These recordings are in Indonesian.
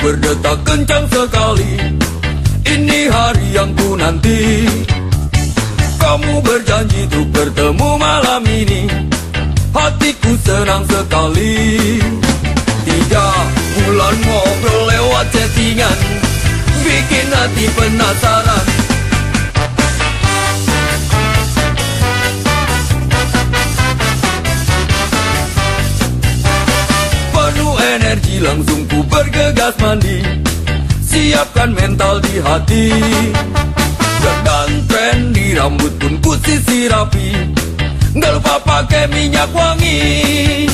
berdetak kencang sekali. Ini hari yang ku nanti. Kamu berjanji untuk bertemu malam ini. Hatiku senang sekali. Tiga bulan ngobrol lewat chattingan Bikin hati penasaran energi langsung ku bergegas mandi. Siapkan mental di hati. Dan tren di rambut pun ku sisir rapi Gak lupa pakai minyak wangi.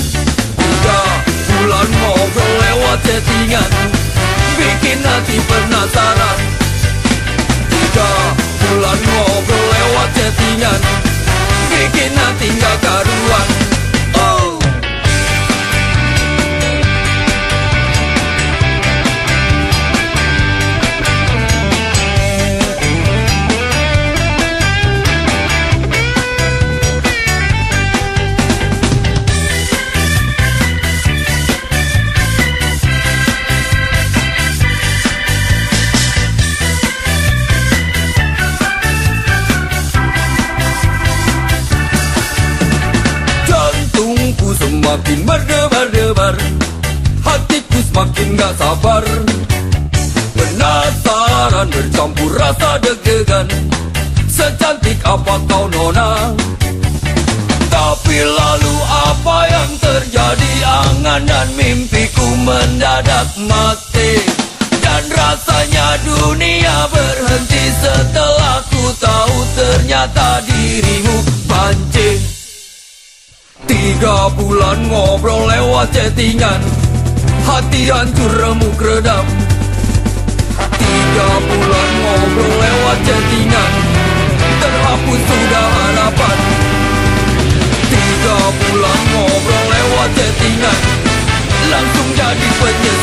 Tiga bulan ngobrol lewat chattingan Bikin hati Semakin berdebar-debar. Hatiku semakin gak sabar. Penasaran bercampur rasa deg-degan. Secantik apa kau nona? Tapi lalu apa yang terjadi? Angan dan mimpiku mendadak mati. Dan rasanya dunia berhenti Setelah ku tahu ternyata dirimu Tiga bulan ngobrol lewat chattingan. Hati hancur remuk redam. Tiga bulan ngobrol lewat chattingan. Terhapus sudah harapan. Tiga bulan ngobrol lewat chattingan. Langsung jadi penyesalan